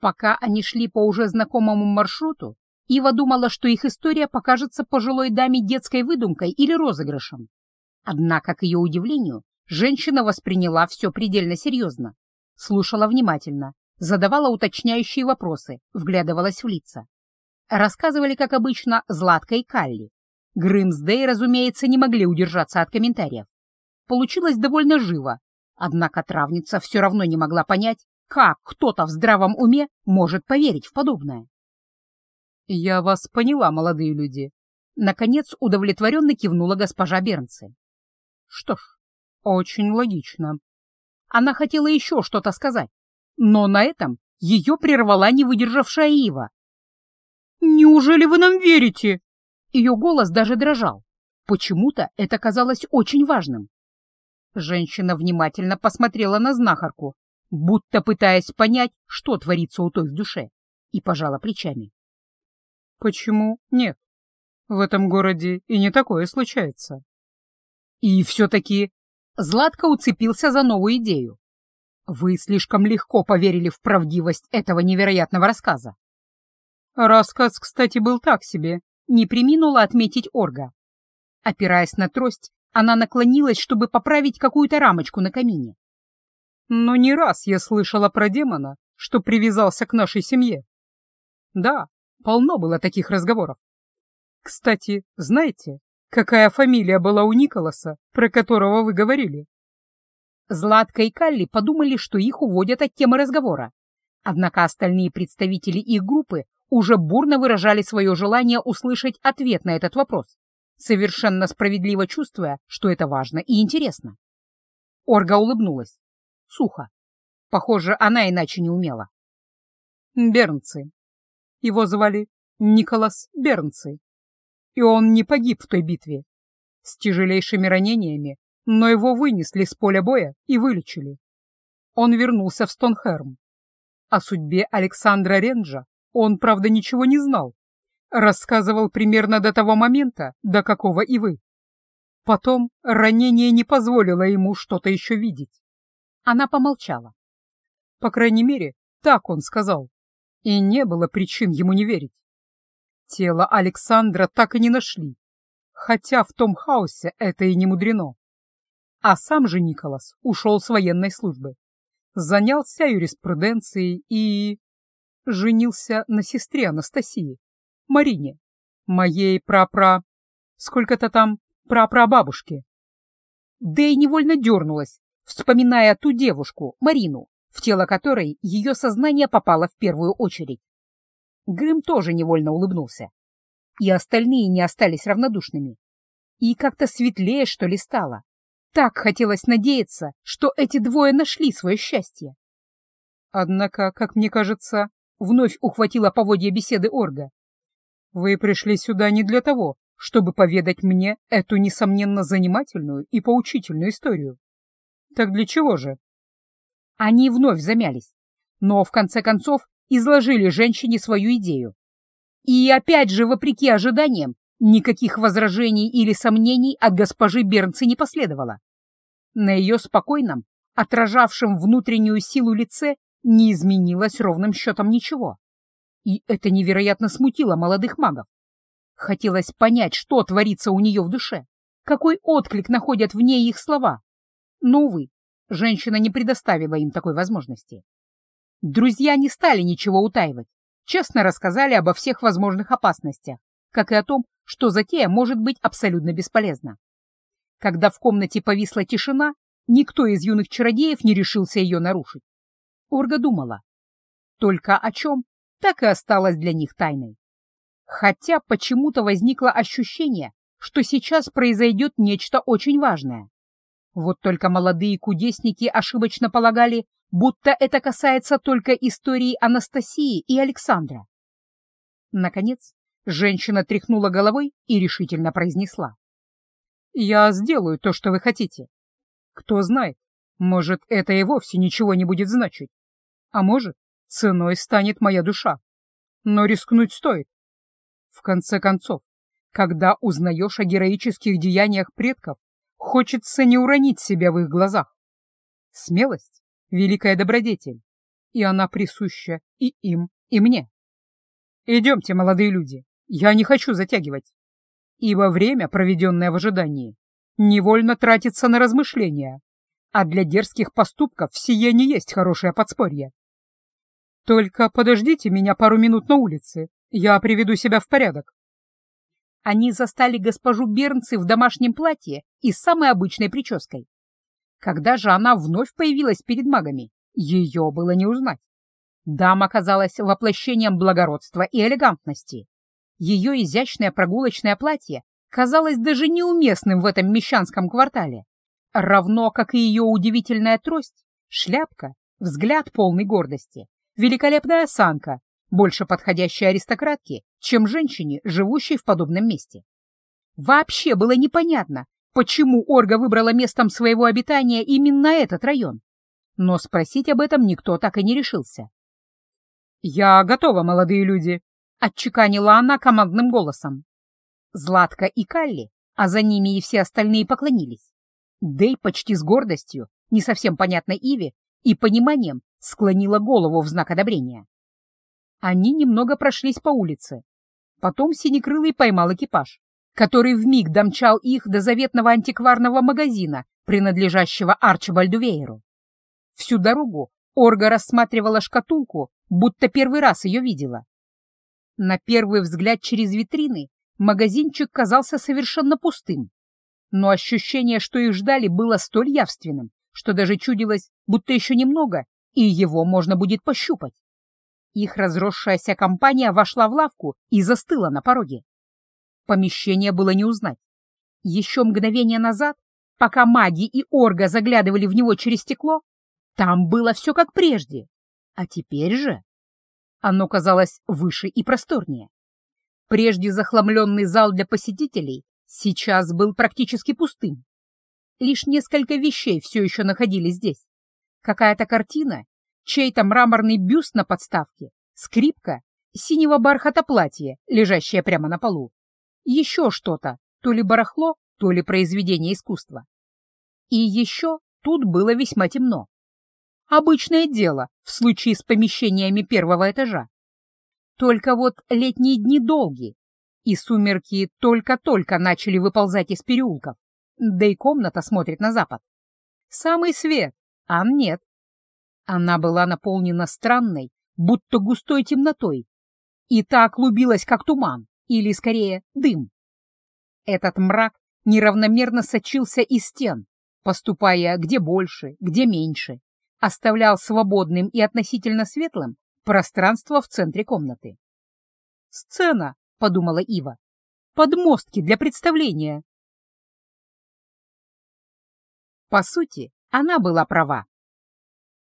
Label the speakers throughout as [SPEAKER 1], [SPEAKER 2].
[SPEAKER 1] Пока они шли по уже знакомому маршруту, Ива думала, что их история покажется пожилой даме детской выдумкой или розыгрышем. Однако, к ее удивлению, женщина восприняла все предельно серьезно, слушала внимательно, задавала уточняющие вопросы, вглядывалась в лица. Рассказывали, как обычно, Златка и Калли. Грымсдей, разумеется, не могли удержаться от комментариев. Получилось довольно живо, однако травница все равно не могла понять, как кто-то в здравом уме может поверить в подобное.
[SPEAKER 2] «Я вас поняла, молодые люди», — наконец удовлетворенно кивнула госпожа Бернцы. «Что ж, очень логично». Она хотела еще что-то сказать, но на этом ее прервала не выдержавшая Ива.
[SPEAKER 1] «Неужели вы нам верите?» Ее голос даже дрожал. Почему-то это казалось очень важным. Женщина внимательно посмотрела на знахарку, будто пытаясь понять, что творится у той в душе, и пожала плечами.
[SPEAKER 2] «Почему нет? В этом городе и не такое случается».
[SPEAKER 1] И все-таки Златко уцепился за новую идею. Вы слишком легко поверили в правдивость этого невероятного рассказа.
[SPEAKER 2] Рассказ, кстати, был так себе,
[SPEAKER 1] не приминула отметить Орга. Опираясь на трость, она наклонилась, чтобы поправить какую-то рамочку на камине.
[SPEAKER 2] Но не раз я слышала про демона, что привязался к нашей семье. Да, полно было таких разговоров. Кстати, знаете, какая фамилия была у Николаса, про которого вы говорили?
[SPEAKER 1] Златка и Калли подумали, что их уводят от темы разговора. Однако остальные представители их группы уже бурно выражали свое желание услышать ответ на этот вопрос, совершенно справедливо чувствуя, что это важно и интересно. Орга улыбнулась. Сухо. Похоже, она иначе не умела.
[SPEAKER 2] Бернцы. Его звали Николас Бернцы. И он не погиб в той битве. С тяжелейшими ранениями, но его вынесли с поля боя и вылечили. Он вернулся в Стонхерм. О судьбе Александра Ренджа он, правда, ничего не знал. Рассказывал примерно до того момента, до какого и вы. Потом ранение не позволило ему что-то еще видеть.
[SPEAKER 1] Она помолчала.
[SPEAKER 2] По крайней мере, так он сказал. И не было причин ему не верить. Тело Александра так и не нашли, хотя в том хаосе это и не мудрено. А сам же Николас ушел с военной службы, занялся юриспруденцией и женился на сестре Анастасии, Марине, моей прапра... сколько-то там прапрабабушки.
[SPEAKER 1] Дэй невольно дернулась, вспоминая ту девушку, Марину, в тело которой ее сознание попало в первую очередь. Грым тоже невольно улыбнулся. И остальные не остались равнодушными. И как-то светлее, что ли, стало. Так хотелось надеяться, что эти двое нашли свое счастье.
[SPEAKER 2] Однако, как мне кажется, Вновь ухватила поводья беседы Орга. «Вы пришли сюда не для того, чтобы поведать мне эту, несомненно, занимательную и поучительную историю. Так для чего же?»
[SPEAKER 1] Они вновь замялись, но, в конце концов, изложили женщине свою идею. И опять же, вопреки ожиданиям, никаких возражений или сомнений от госпожи Бернцы не последовало. На ее спокойном, отражавшем внутреннюю силу лице не изменилось ровным счетом ничего. И это невероятно смутило молодых магов. Хотелось понять, что творится у нее в душе, какой отклик находят в ней их слова. Но, увы, женщина не предоставила им такой возможности. Друзья не стали ничего утаивать, честно рассказали обо всех возможных опасностях, как и о том, что затея может быть абсолютно бесполезна. Когда в комнате повисла тишина, никто из юных чародеев не решился ее нарушить. Орга думала. Только о чем, так и осталось для них тайной. Хотя почему-то возникло ощущение, что сейчас произойдет нечто очень важное. Вот только молодые кудесники ошибочно полагали, будто это касается только истории Анастасии и Александра. Наконец, женщина тряхнула головой и решительно произнесла.
[SPEAKER 2] «Я сделаю то, что вы хотите. Кто знает, может, это и вовсе ничего не будет значить. А может, ценой станет моя душа. Но рискнуть стоит. В конце концов, когда узнаешь о героических деяниях предков, хочется не уронить себя в их глазах. Смелость — великая добродетель. и она присуща и им, и мне. Идемте, молодые люди, я не хочу затягивать, ибо время, проведенное в ожидании, невольно тратится на размышления, а для дерзких поступков сие не есть хорошее подспорье. Только подождите меня пару минут на улице, я приведу себя в порядок.
[SPEAKER 1] Они застали госпожу Бернцы в домашнем платье и самой обычной прической. Когда же она вновь появилась перед магами, ее было не узнать. Дама казалась воплощением благородства и элегантности. Ее изящное прогулочное платье казалось даже неуместным в этом мещанском квартале, равно как и ее удивительная трость, шляпка, взгляд полный гордости, великолепная осанка, больше подходящая аристократке, чем женщине, живущей в подобном месте. Вообще было непонятно, почему Орга выбрала местом своего обитания именно этот район. Но спросить об этом никто так и не решился.
[SPEAKER 2] «Я готова, молодые люди», — отчеканила она командным голосом.
[SPEAKER 1] Златка и Калли, а за ними и все остальные поклонились. Дэй почти с гордостью, не совсем понятной Иве, и пониманием склонила голову в знак одобрения. Они немного прошлись по улице. Потом Синекрылый поймал экипаж, который вмиг домчал их до заветного антикварного магазина, принадлежащего Арчибальду Вейеру. Всю дорогу Орга рассматривала шкатулку, будто первый раз ее видела. На первый взгляд через витрины магазинчик казался совершенно пустым, но ощущение, что их ждали, было столь явственным, что даже чудилось, будто еще немного, и его можно будет пощупать. Их разросшаяся компания вошла в лавку и застыла на пороге. Помещение было не узнать. Еще мгновение назад, пока маги и орга заглядывали в него через стекло, там было все как прежде. А теперь же оно казалось выше и просторнее. Прежде захламленный зал для посетителей сейчас был практически пустым. Лишь несколько вещей все еще находились здесь. Какая-то картина чей-то мраморный бюст на подставке, скрипка, синего бархата платье, лежащее прямо на полу. Еще что-то, то ли барахло, то ли произведение искусства. И еще тут было весьма темно. Обычное дело в случае с помещениями первого этажа. Только вот летние дни долгие, и сумерки только-только начали выползать из переулков, да и комната смотрит на запад. Самый свет, а нет. Она была наполнена странной, будто густой темнотой, и так клубилась, как туман, или, скорее, дым. Этот мрак неравномерно сочился из стен, поступая где больше, где меньше, оставлял свободным и относительно светлым пространство в центре комнаты. «Сцена», — подумала Ива, — «подмостки для представления». По сути, она была права.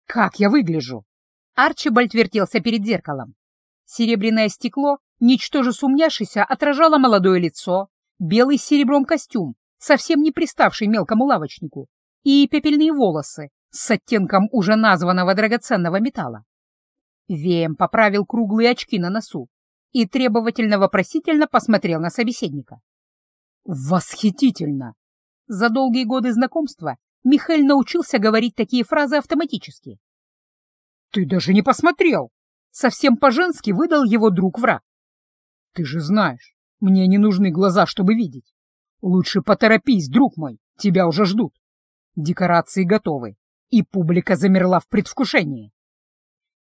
[SPEAKER 1] Как я выгляжу? Арчибальд вертелся перед зеркалом. Серебряное стекло, ничтоже сумняшися, отражало молодое лицо, белый с серебром костюм, совсем не приставший мелкому лавочнику, и пепельные волосы с оттенком уже названного драгоценного металла. Веем поправил круглые очки на носу и требовательно-вопросительно посмотрел на собеседника. «Восхитительно!» За долгие годы знакомства Михаил научился говорить такие фразы автоматически. «Ты даже не посмотрел!» Совсем по-женски выдал его друг-враг. «Ты же знаешь, мне не нужны глаза, чтобы видеть. Лучше поторопись, друг мой, тебя уже ждут. Декорации готовы, и публика замерла в предвкушении».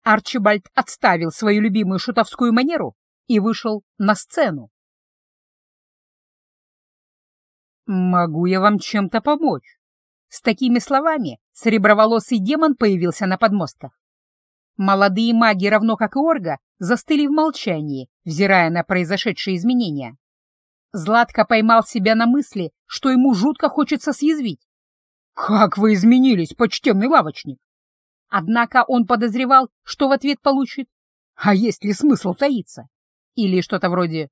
[SPEAKER 1] Арчибальд отставил свою любимую шутовскую манеру и вышел на сцену. «Могу я вам чем-то помочь?» С такими словами среброволосый демон появился на подмостках. Молодые маги, равно как и Орга, застыли в молчании, взирая на произошедшие изменения. Златко поймал себя на мысли, что ему жутко хочется съязвить. «Как вы изменились, почтенный лавочник!» Однако он подозревал, что в ответ получит «А есть ли смысл таиться?» Или что-то вроде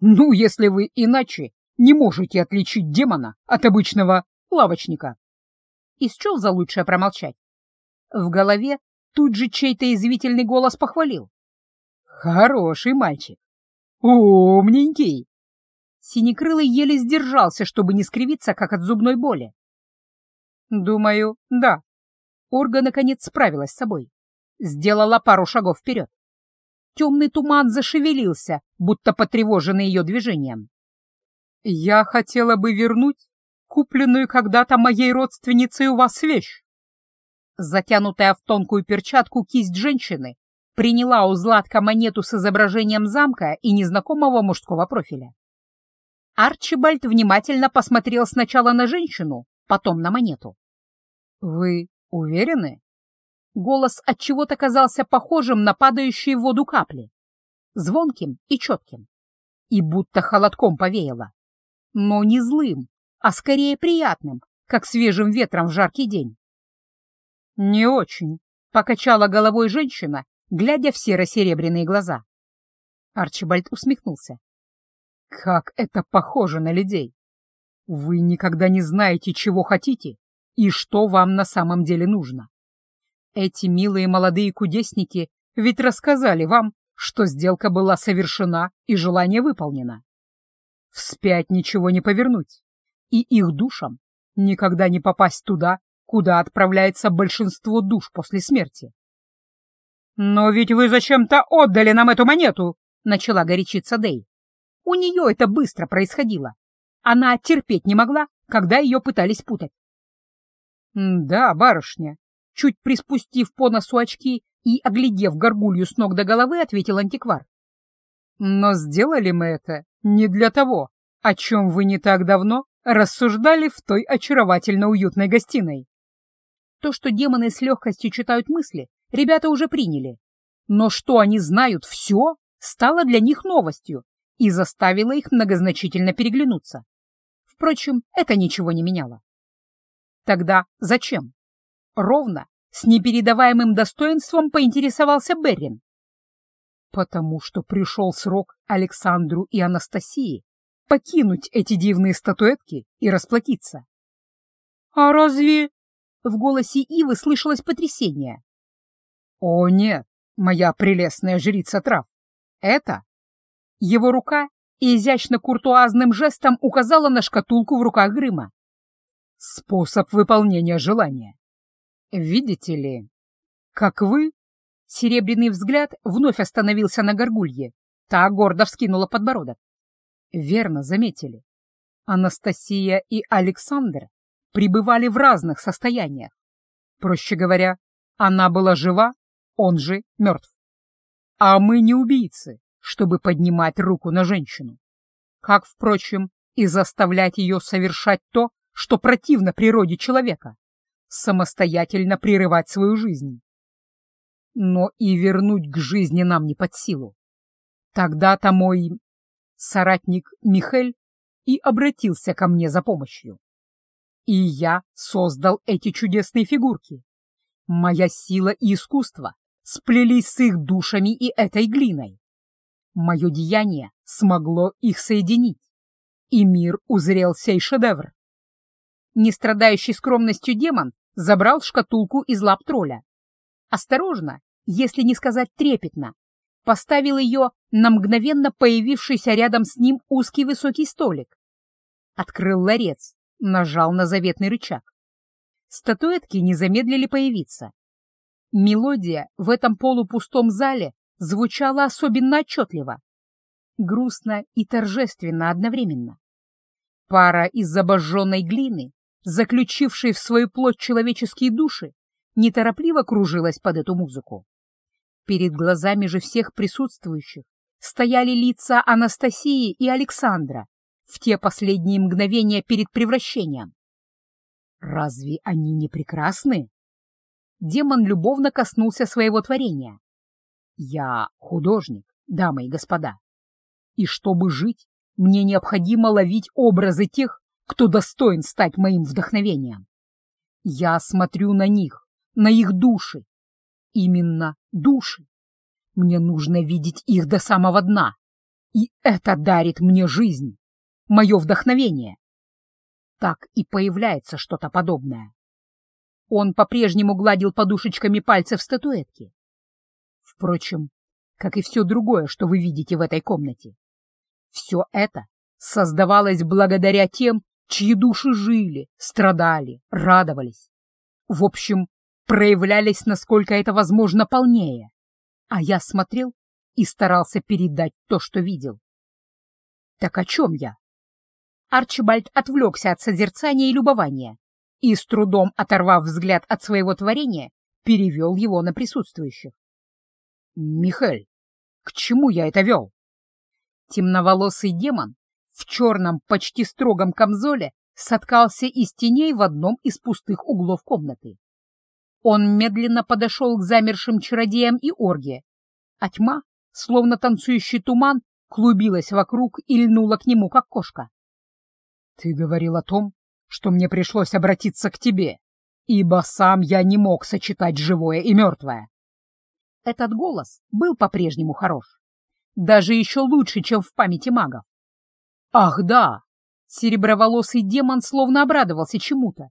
[SPEAKER 1] «Ну, если вы иначе не можете отличить демона от обычного лавочника» и счел за лучшее промолчать. В голове тут же чей-то извительный голос похвалил. «Хороший мальчик! Умненький!» Синекрылый еле сдержался, чтобы не скривиться, как от зубной боли. «Думаю, да». Орга, наконец, справилась с собой. сделала пару шагов вперед. Темный туман зашевелился, будто потревоженный ее движением.
[SPEAKER 2] «Я хотела бы вернуть купленную когда-то моей родственницей у вас вещь».
[SPEAKER 1] Затянутая в тонкую перчатку кисть женщины приняла у Златка монету с изображением замка и незнакомого мужского профиля. Арчибальд внимательно посмотрел сначала на женщину, потом на монету.
[SPEAKER 2] «Вы уверены?»
[SPEAKER 1] Голос от чего то казался похожим на падающие в воду капли, звонким и четким, и будто холодком повеяло, но не злым, а скорее приятным, как свежим ветром в жаркий день.
[SPEAKER 2] «Не очень», — покачала головой женщина, глядя в серо-серебряные глаза. Арчибальд усмехнулся. «Как это похоже на людей! Вы никогда не знаете, чего хотите и что вам на самом деле нужно. Эти милые молодые кудесники ведь рассказали вам, что сделка была совершена и желание выполнено. Вспять ничего не повернуть, и их душам никогда не попасть туда, куда отправляется большинство душ после смерти.
[SPEAKER 1] «Но ведь вы зачем-то отдали нам эту монету!» — начала горячиться Дэй. У нее это быстро происходило. Она терпеть не могла, когда ее пытались путать.
[SPEAKER 2] «Да, барышня», чуть приспустив по носу очки и оглядев горгулью с ног до головы, ответил антиквар. «Но сделали мы это не для того, о чем вы не так давно рассуждали в той очаровательно уютной гостиной».
[SPEAKER 1] То, что демоны с легкостью читают мысли, ребята уже приняли. Но что они знают все, стало для них новостью и заставило их многозначительно переглянуться. Впрочем, это ничего не меняло. Тогда зачем? Ровно, с непередаваемым достоинством поинтересовался Беррин.
[SPEAKER 2] Потому что пришел срок Александру и Анастасии покинуть эти дивные статуэтки и расплатиться.
[SPEAKER 1] «А разве...» — в голосе Ивы слышалось потрясение.
[SPEAKER 2] «О нет, моя прелестная жрица трав, это...»
[SPEAKER 1] Его рука изящно-куртуазным жестом указала на шкатулку в руках Грыма.
[SPEAKER 2] Способ выполнения желания. Видите ли, как вы...
[SPEAKER 1] Серебряный взгляд вновь остановился на горгулье. Та гордо вскинула подбородок.
[SPEAKER 2] Верно заметили. Анастасия и Александр пребывали в разных состояниях. Проще говоря, она была жива, он же мертв. А мы не убийцы, чтобы поднимать руку на женщину. Как, впрочем, и заставлять ее совершать то, что противно природе человека — самостоятельно прерывать свою жизнь. Но и вернуть к жизни нам не под силу. Тогда-то мой соратник Михель и обратился ко мне за помощью. И я создал эти чудесные фигурки. Моя сила и искусство сплелись с их душами и этой глиной. Мое деяние смогло их соединить, и мир узрел сей шедевр
[SPEAKER 1] не страдающий скромностью демон забрал шкатулку из лап тролля. Осторожно, если не сказать трепетно, поставил ее на мгновенно появившийся рядом с ним узкий высокий столик. Открыл ларец, нажал на заветный рычаг. Статуэтки не замедлили появиться. Мелодия в этом полупустом зале звучала особенно отчетливо. Грустно и торжественно одновременно. Пара из обожженной глины заключившей в свою плоть человеческие души, неторопливо кружилась под эту музыку. Перед глазами же всех присутствующих стояли лица Анастасии и Александра в те последние мгновения перед превращением. Разве они не прекрасны? Демон любовно коснулся своего творения. Я художник, дамы и господа. И чтобы жить, мне необходимо ловить образы тех, кто достоин стать моим вдохновением. Я смотрю на них, на их души. Именно души. Мне нужно видеть их до самого дна. И это дарит мне жизнь, мое вдохновение. Так и появляется что-то подобное. Он по-прежнему гладил подушечками пальцев статуэтки. Впрочем, как и все другое, что вы видите в этой комнате. Все это создавалось благодаря тем, чьи души жили, страдали, радовались. В общем, проявлялись, насколько это возможно, полнее, а я смотрел и старался передать то, что видел. Так о чем я? Арчибальд отвлекся от созерцания и любования и, с трудом оторвав взгляд от своего творения, перевел его на присутствующих. «Михаэль, к чему я это вел?» Темноволосый демон в черном, почти строгом камзоле соткался из теней в одном из пустых углов комнаты. Он медленно подошел к замершим чародеям и орге, а тьма, словно танцующий туман, клубилась вокруг и льнула к нему, как кошка. «Ты говорил о том, что мне пришлось обратиться к тебе, ибо сам я не мог сочетать живое и мертвое». Этот голос был по-прежнему хорош, даже еще лучше, чем в памяти магов. «Ах, да!» Сереброволосый демон словно обрадовался чему-то.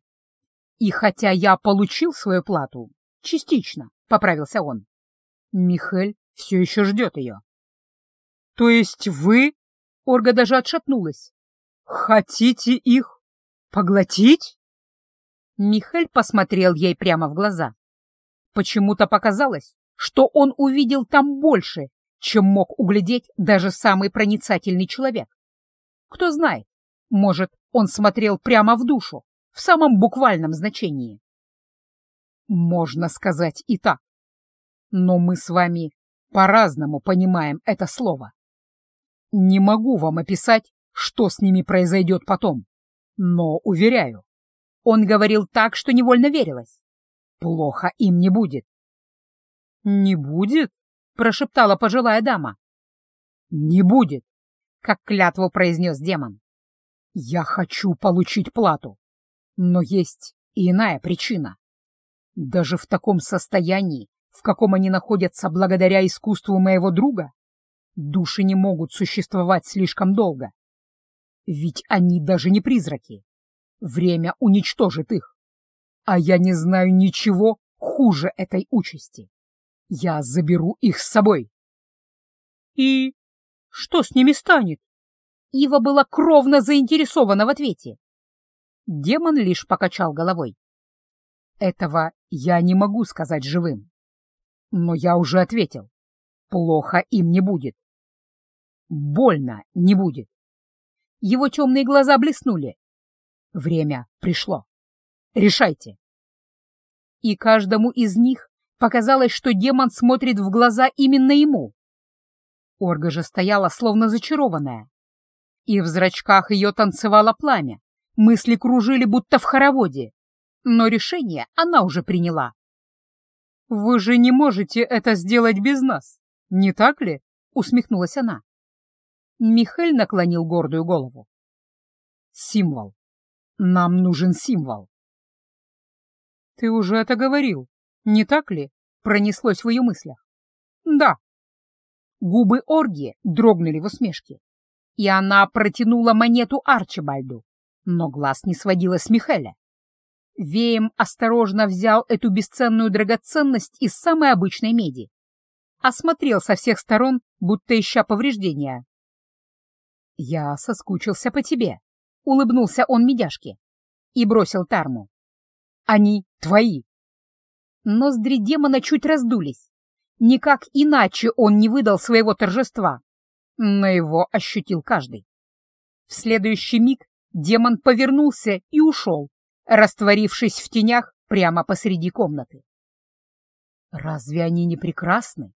[SPEAKER 1] «И хотя я получил свою плату, частично», — поправился он, Михель все еще ждет ее. «То есть вы...» — Орга даже отшатнулась. «Хотите их поглотить?» Михель посмотрел ей прямо в глаза. Почему-то показалось, что он увидел там больше, чем мог углядеть даже самый проницательный человек. Кто знает, может, он смотрел прямо в душу, в самом буквальном значении. Можно сказать и так. Но мы с вами по-разному понимаем это слово. Не могу вам описать, что с ними произойдет потом, но, уверяю, он говорил так, что невольно верилось. Плохо им не будет. «Не будет?» — прошептала пожилая дама. «Не будет», — как клятву произнес демон. «Я хочу получить плату, но есть и иная причина. Даже в таком состоянии, в каком они находятся благодаря искусству моего друга, души не могут существовать слишком долго. Ведь они даже не призраки. Время уничтожит их. А я не знаю ничего хуже этой участи. Я заберу их с собой. И что с ними станет? Ива была кровно заинтересована в ответе. Демон лишь покачал головой. Этого я не могу сказать живым. Но я уже ответил. Плохо им не будет. Больно не будет. Его темные глаза блеснули. Время пришло. Решайте. И каждому из них показалось, что демон смотрит в глаза именно ему. Орга же стояла, словно зачарованная. И в зрачках ее танцевало пламя. Мысли кружили, будто в хороводе. Но решение она уже приняла. «Вы же не можете это сделать без нас, не так ли?» — усмехнулась она. Михель наклонил гордую голову. «Символ. Нам нужен символ». «Ты уже это говорил, не так ли?» — пронеслось в ее мыслях. «Да». Губы Орги дрогнули в усмешке, и она протянула монету Арчибальду, но глаз не сводила с Михеля. Веем осторожно взял эту бесценную драгоценность из самой обычной меди. Осмотрел со всех сторон, будто ища повреждения. «Я соскучился по тебе», — улыбнулся он медяшке и бросил Тарму. «Они твои». Ноздри демона чуть раздулись. Никак иначе он не выдал своего торжества, но его ощутил каждый. В следующий миг демон повернулся и ушел, растворившись в тенях прямо посреди комнаты. Разве они не прекрасны?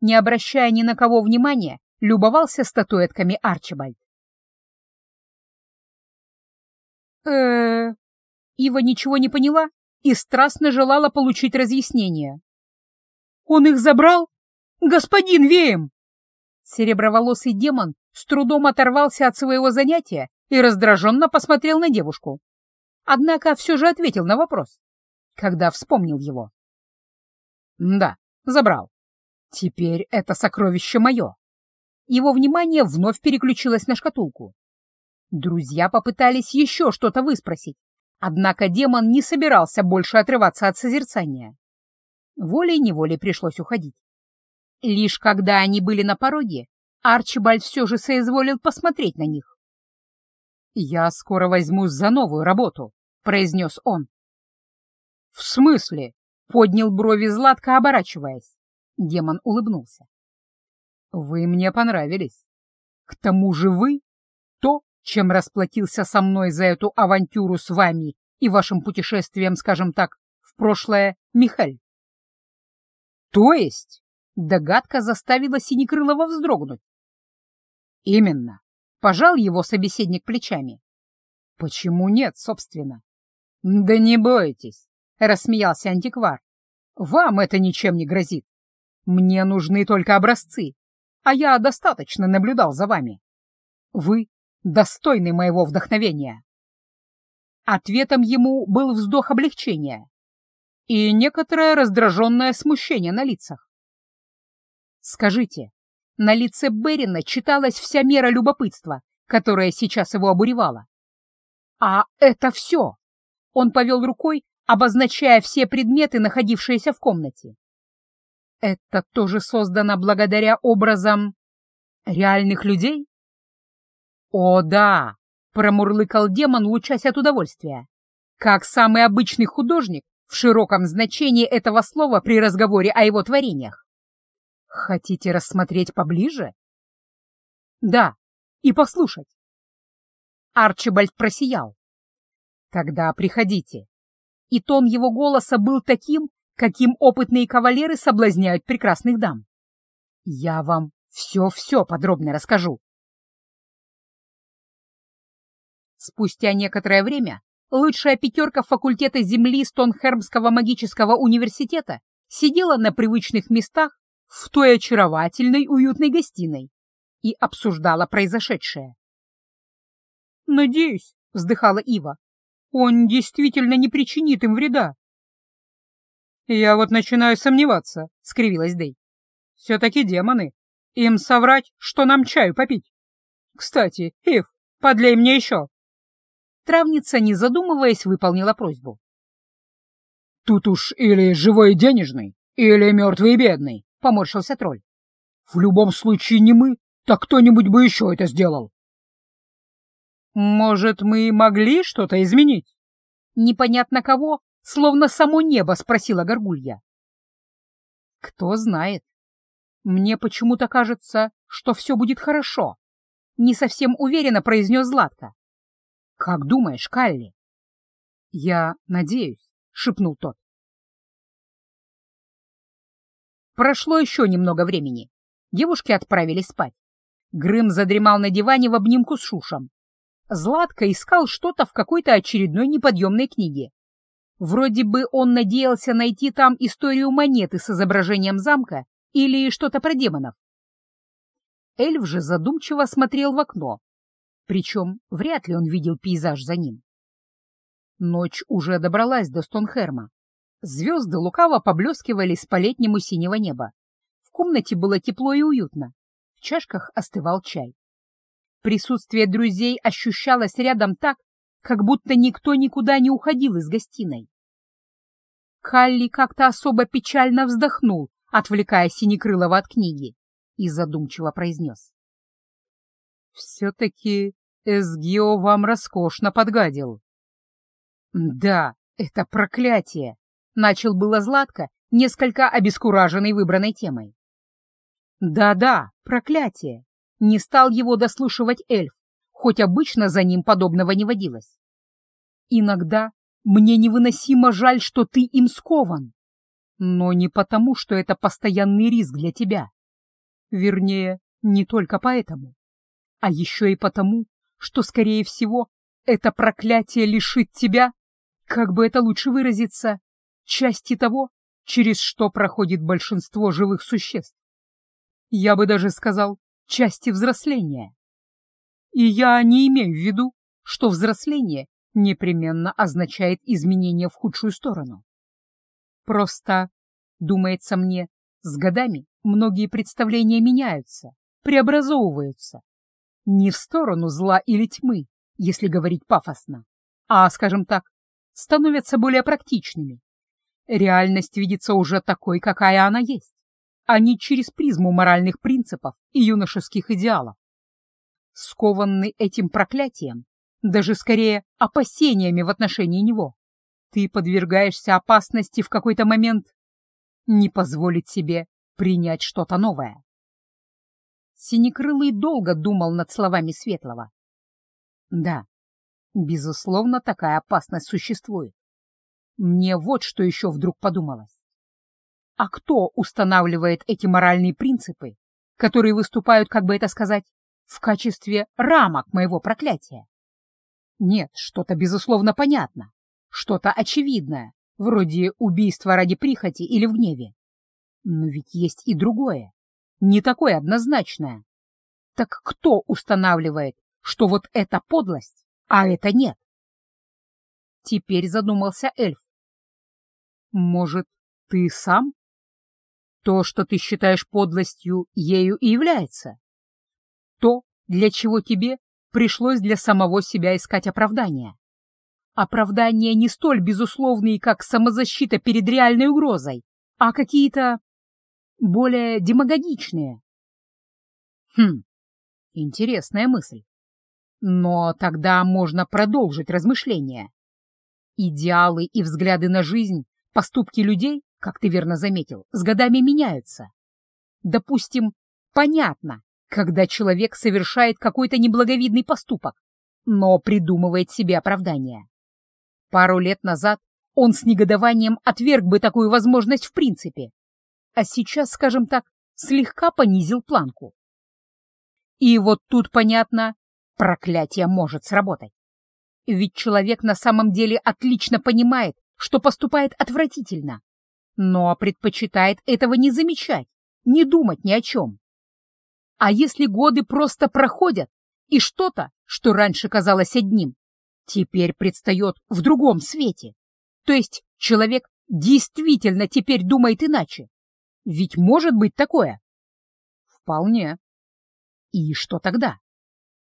[SPEAKER 1] Не обращая ни на кого внимания, любовался статуэтками Арчибальд. э Ива ничего не поняла и страстно желала получить разъяснение. «Он их забрал? Господин Веем!» Сереброволосый демон с трудом оторвался от своего занятия и раздраженно посмотрел на девушку. Однако все же ответил на вопрос, когда вспомнил его. «Да, забрал. Теперь это сокровище мое». Его внимание вновь переключилось на шкатулку. Друзья попытались еще что-то выспросить, однако демон не собирался больше отрываться от созерцания. Волей-неволей пришлось уходить. Лишь когда они были на пороге, Арчибальд все же соизволил посмотреть на них. «Я скоро возьмусь за новую работу», произнес он. «В смысле?» Поднял брови Златко, оборачиваясь. Демон улыбнулся. «Вы мне понравились. К тому же вы — то, чем расплатился со мной за эту авантюру с вами и вашим путешествием, скажем так, в прошлое Михаль». «То есть?» — догадка заставила Синекрылова вздрогнуть. «Именно», — пожал его собеседник плечами. «Почему нет, собственно?» «Да не бойтесь», — рассмеялся антиквар. «Вам это ничем не грозит. Мне нужны только образцы, а я достаточно наблюдал за вами. Вы достойны моего вдохновения». Ответом ему был вздох облегчения и некоторое раздраженное смущение на лицах. «Скажите, на лице Берина читалась вся мера любопытства, которая сейчас его обуревала. «А это все!» Он повел рукой, обозначая все предметы, находившиеся в комнате. «Это тоже создано благодаря образам реальных людей?» «О, да!» — промурлыкал демон, лучась от удовольствия. «Как самый обычный художник в широком значении этого слова при разговоре о его творениях. Хотите рассмотреть поближе? Да, и послушать. Арчибальд просиял. Тогда приходите. И тон его голоса был таким, каким опытные кавалеры соблазняют прекрасных дам. Я вам все-все подробно расскажу. Спустя некоторое время лучшая пятерка факультета земли Стонхермского магического университета сидела на привычных местах в той очаровательной уютной гостиной и обсуждала произошедшее. «Надеюсь», — вздыхала Ива, — «он действительно не причинит им вреда». «Я вот начинаю сомневаться», — скривилась Дэй. «Все-таки демоны. Им соврать, что нам чаю попить. Кстати, Ив, подлей мне еще». Травница, не задумываясь, выполнила просьбу. «Тут уж или живой и денежный, или мертвый и бедный», — поморщился тролль. «В любом случае не мы, так кто-нибудь бы еще это сделал». «Может, мы могли что-то изменить?» «Непонятно кого, словно само небо», — спросила Горгулья. «Кто знает. Мне почему-то кажется, что все будет хорошо», — не совсем уверенно произнес Златко. «Как думаешь, Калли?» «Я надеюсь», — шепнул тот. Прошло еще немного времени. Девушки отправились спать. Грым задремал на диване в обнимку с Шушем. Златко искал что-то в какой-то очередной неподъемной книге. Вроде бы он надеялся найти там историю монеты с изображением замка или что-то про демонов. Эльф же задумчиво смотрел в окно, причем вряд ли он видел пейзаж за ним. Ночь уже добралась до Стонхерма. Звезды лукаво поблескивали с по-летнему синего неба. В комнате было тепло и уютно. В чашках остывал чай. Присутствие друзей ощущалось рядом так, как будто никто никуда не уходил из гостиной. Калли как-то особо печально вздохнул, отвлекая Синекрылова от книги, и задумчиво произнес. «Все-таки Эсгио вам роскошно подгадил». «Да, это проклятие!» Начал было Златко, несколько обескураженный выбранной темой. Да-да, проклятие. Не стал его дослушивать эльф, хоть обычно за ним подобного не водилось. Иногда мне невыносимо жаль, что ты им скован. Но не потому, что это постоянный риск для тебя. Вернее, не только поэтому. А еще и потому, что, скорее всего, это проклятие лишит тебя, как бы это лучше выразиться, части того, через что проходит большинство живых существ. Я бы даже сказал, части взросления. И я не имею в виду, что взросление непременно означает изменение в худшую сторону. Просто, думается мне, с годами многие представления меняются, преобразовываются. Не в сторону зла или тьмы, если говорить пафосно, а, скажем так, становятся более практичными, Реальность видится уже такой, какая она есть, а не через призму моральных принципов и юношеских идеалов. Скованный этим проклятием, даже скорее опасениями в отношении него, ты подвергаешься опасности в какой-то момент не позволить себе принять что-то новое. Синекрылый долго думал над словами Светлого. Да, безусловно, такая опасность существует. Мне вот что еще вдруг подумалось. А кто устанавливает эти моральные принципы, которые выступают, как бы это сказать, в качестве рамок моего проклятия? Нет, что-то безусловно понятно, что-то очевидное, вроде убийства ради прихоти или в гневе. Но ведь есть и другое, не такое однозначное. Так кто устанавливает, что вот это подлость, а это нет? Теперь задумался эльф. Может, ты сам? То, что ты считаешь подлостью, ею и является. Для чего тебе пришлось для самого себя искать оправдания. Оправдания не столь безусловные, как самозащита перед реальной угрозой, а какие-то более демагогичные. Хм, интересная мысль. Но тогда можно продолжить размышления. Идеалы и взгляды на жизнь, поступки людей, как ты верно заметил, с годами меняются. Допустим, понятно, когда человек совершает какой-то неблаговидный поступок, но придумывает себе оправдание. Пару лет назад он с негодованием отверг бы такую возможность в принципе, а сейчас, скажем так, слегка понизил планку. И вот тут, понятно, проклятие может сработать. Ведь человек на самом деле отлично понимает, что поступает отвратительно, но предпочитает этого не замечать, не думать ни о чем. А если годы просто проходят, и что-то, что раньше казалось одним, теперь предстает в другом свете, то есть человек действительно теперь думает иначе, ведь может быть такое? Вполне. И что тогда?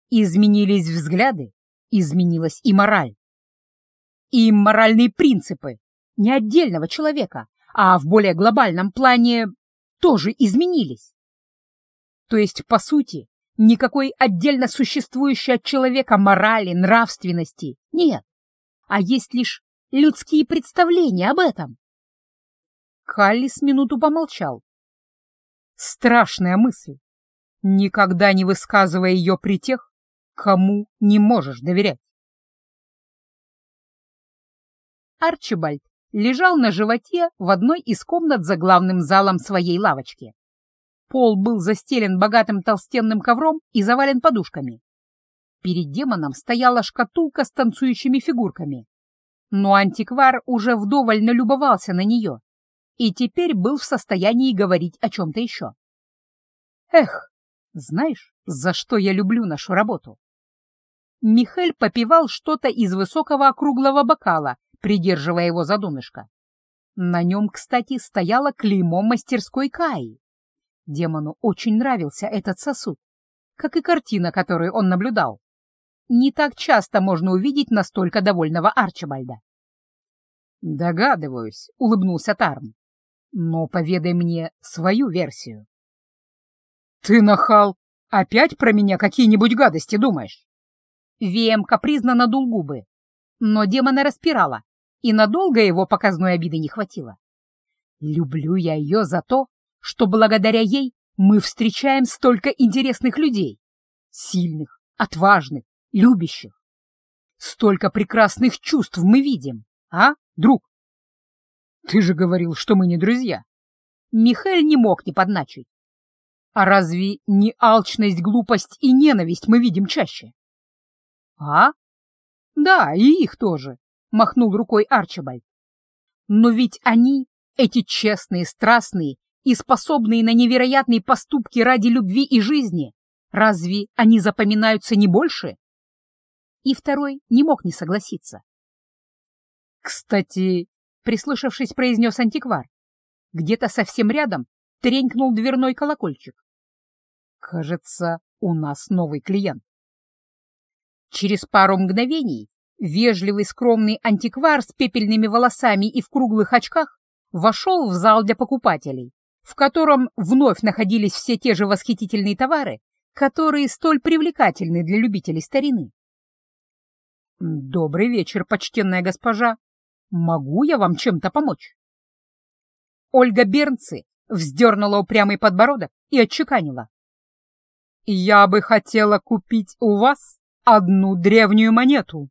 [SPEAKER 1] Изменились взгляды, изменилась и мораль. И моральные принципы не отдельного человека, а в более глобальном плане тоже изменились. То есть, по сути, никакой отдельно существующей от человека морали, нравственности нет, а есть лишь людские представления об этом. Халли с минуту помолчал. Страшная мысль. Никогда не высказывая ее при тех, кому не можешь доверять. Арчибальд лежал на животе в одной из комнат за главным залом своей лавочки. Пол был застелен богатым толстенным ковром и завален подушками. Перед демоном стояла шкатулка с танцующими фигурками. Но антиквар уже вдоволь налюбовался на нее и теперь был в состоянии говорить о чем-то еще. Эх, знаешь, за что я люблю нашу работу? Михель попивал что-то из высокого округлого бокала, придерживая его за донышко. На нем, кстати, стояло клеймо мастерской Каи. Демону очень нравился этот сосуд, как и картина, которую он наблюдал. Не так часто можно увидеть настолько довольного Арчибальда. «Догадываюсь», — улыбнулся Тарн. Но поведай мне свою версию. Ты, нахал, опять про меня какие-нибудь гадости думаешь? Вем капризно надул губы, но демона распирала, и надолго его показной обиды не хватило. Люблю я ее за то, что благодаря ей мы встречаем столько интересных людей, сильных, отважных, любящих. Столько прекрасных чувств мы видим, а, друг? Ты же говорил, что мы не друзья. Михаил не мог не подначить. А разве не алчность, глупость и ненависть мы видим чаще? А? Да, и их тоже, махнул рукой Арчибальд. Но ведь они, эти честные, страстные и способные на невероятные поступки ради любви и жизни, разве они запоминаются не больше? И второй не мог не согласиться. Кстати, прислушавшись, произнес антиквар. Где-то совсем рядом тренькнул дверной колокольчик. Кажется, у нас новый клиент. Через пару мгновений вежливый скромный антиквар с пепельными волосами и в круглых очках вошел в зал для покупателей, в котором вновь находились все те же восхитительные товары, которые столь привлекательны для любителей старины. «Добрый вечер, почтенная госпожа!» Могу я вам чем-то помочь?» Ольга Бернцы вздернула упрямый подбородок и отчеканила.
[SPEAKER 2] «Я бы хотела купить у вас одну древнюю монету».